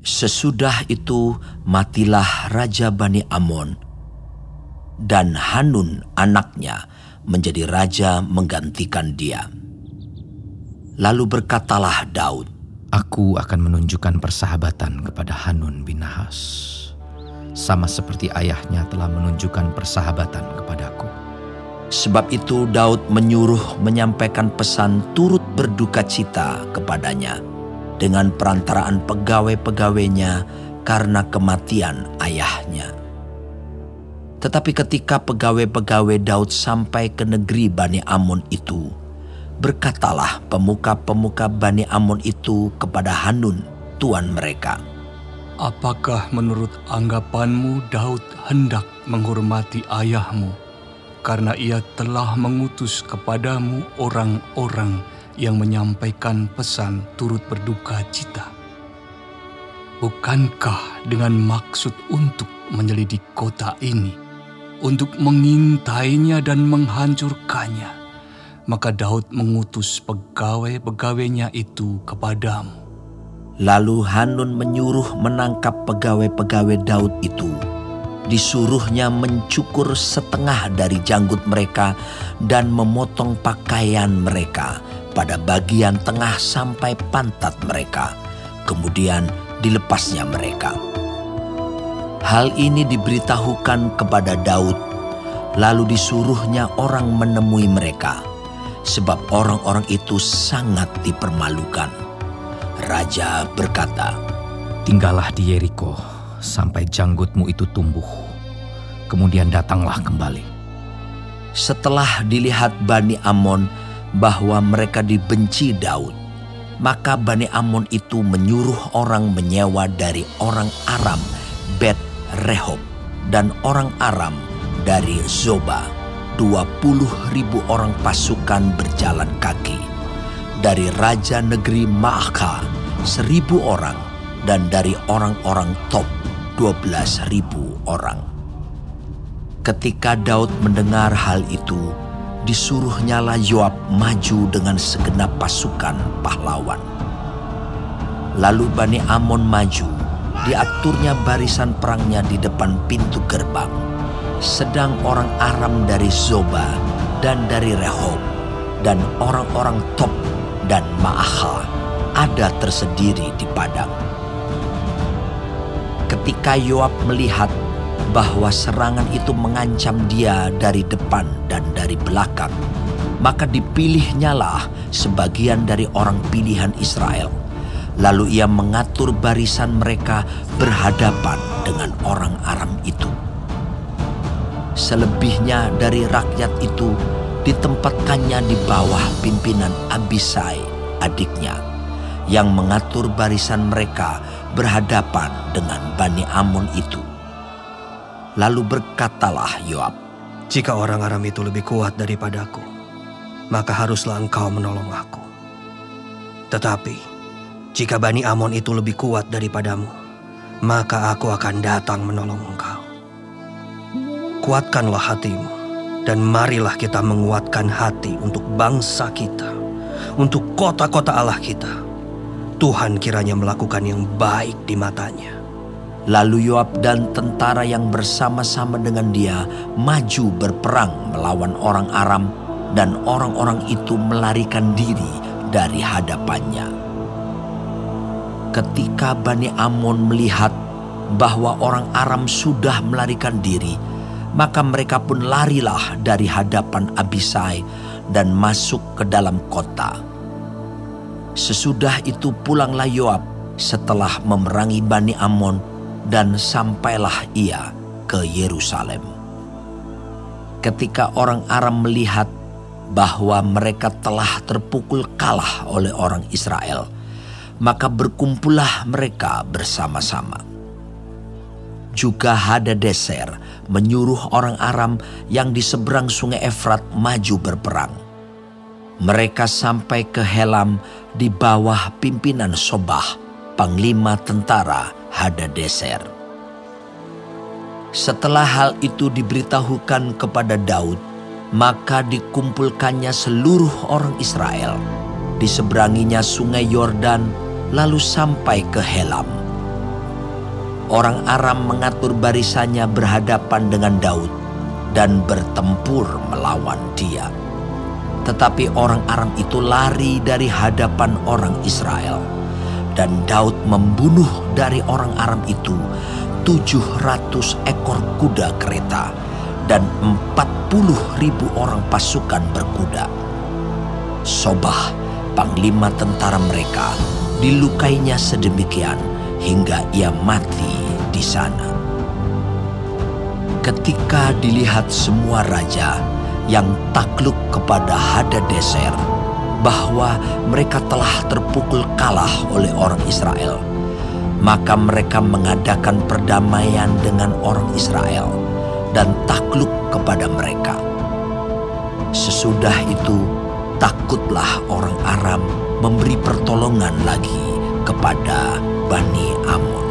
Sesudah itu matilah Raja Bani Amon dan Hanun anaknya menjadi raja menggantikan dia. Lalu berkatalah Daud, Aku akan menunjukkan persahabatan kepada Hanun bin Nahas, sama seperti ayahnya telah menunjukkan persahabatan kepadaku. Sebab itu Daud menyuruh menyampaikan pesan turut berduka cita kepadanya dengan perantaraan pegawai-pegawainya karena kematian ayahnya. Tetapi ketika pegawai-pegawai Daud sampai ke negeri Bani Amon itu, Berkatalah pemuka-pemuka Bani Amon itu kepada Hanun, tuan mereka. Apakah menurut anggapanmu Daud hendak menghormati ayahmu karena ia telah mengutus kepadamu orang-orang yang menyampaikan pesan turut berduka cita? Bukankah dengan maksud untuk menyelidik kota ini, untuk mengintainya dan menghancurkannya, maka Daud mengutus pegawai-pegawainya itu kepadamu. Lalu Hanun menyuruh menangkap pegawai-pegawai Daud itu. Disuruhnya mencukur setengah dari janggut mereka dan memotong pakaian mereka pada bagian tengah sampai pantat mereka. Kemudian dilepasnya mereka. Hal ini diberitahukan kepada Daud, lalu disuruhnya orang menemui mereka sebab orang-orang itu sangat dipermalukan. Raja berkata, Tinggallah di Yeriko sampai janggutmu itu tumbuh. Kemudian datanglah kembali. Setelah dilihat Bani Amon bahwa mereka dibenci Daud, maka Bani Amon itu menyuruh orang menyewa dari orang Aram Bet Rehob dan orang Aram dari Zoba 20 ribu orang pasukan berjalan kaki. Dari Raja Negeri Maaka seribu orang dan dari orang-orang top 12 ribu orang. Ketika Daud mendengar hal itu, disuruhnyalah Yoab maju dengan segenap pasukan pahlawan. Lalu Bani Amon maju, diaturnya barisan perangnya di depan pintu gerbang sedang orang Aram dari Zoba dan dari Rehob dan orang-orang Top dan Maaha ada tersendiri di padang. Ketika Yoab melihat bahwa serangan itu mengancam dia dari depan dan dari belakang, maka dipilihnyalah sebagian dari orang pilihan Israel. Lalu ia mengatur barisan mereka berhadapan dengan orang Aram itu selebihnya dari rakyat itu ditempatkannya di bawah pimpinan Abisai, adiknya, yang mengatur barisan mereka berhadapan dengan Bani Amon itu. Lalu berkatalah Yoab, Jika orang Aram itu lebih kuat daripadaku, maka haruslah engkau menolong aku. Tetapi, jika Bani Amon itu lebih kuat daripadamu, maka aku akan datang menolong engkau. Kuatkanlah hatimu, dan marilah kita menguatkan hati untuk bangsa kita, untuk kota-kota Allah kita. Tuhan kiranya melakukan yang baik di matanya. Lalu Yoab dan tentara yang bersama-sama dengan dia maju berperang melawan orang Aram dan orang-orang itu melarikan diri dari hadapannya. Ketika Bani Amon melihat bahwa orang Aram sudah melarikan diri, maka mereka pun larilah dari hadapan Abisai dan masuk ke dalam kota. Sesudah itu pulanglah Yoab setelah memerangi Bani Amon dan sampailah ia ke Yerusalem. Ketika orang Aram melihat bahwa mereka telah terpukul kalah oleh orang Israel, maka berkumpullah mereka bersama-sama juga Hadadeser menyuruh orang Aram yang di seberang sungai Efrat maju berperang. Mereka sampai ke Helam di bawah pimpinan Sobah, panglima tentara Hadadeser. Setelah hal itu diberitahukan kepada Daud, maka dikumpulkannya seluruh orang Israel. Diseberanginya sungai Yordan, lalu sampai ke Helam orang Aram mengatur barisannya berhadapan dengan Daud dan bertempur melawan dia. Tetapi orang Aram itu lari dari hadapan orang Israel. Dan Daud membunuh dari orang Aram itu 700 ekor kuda kereta dan 40 ribu orang pasukan berkuda. Sobah, panglima tentara mereka, dilukainya sedemikian hingga ia mati di sana. Ketika dilihat semua raja, yang takluk kepada Hadadeser bahwa mereka telah terpukul kalah oleh orang Israel. Maka mereka mengadakan perdamaian dengan orang Israel dan takluk kepada mereka. Sesudah itu, takutlah orang Aram memberi pertolongan lagi kepada Bani Amon.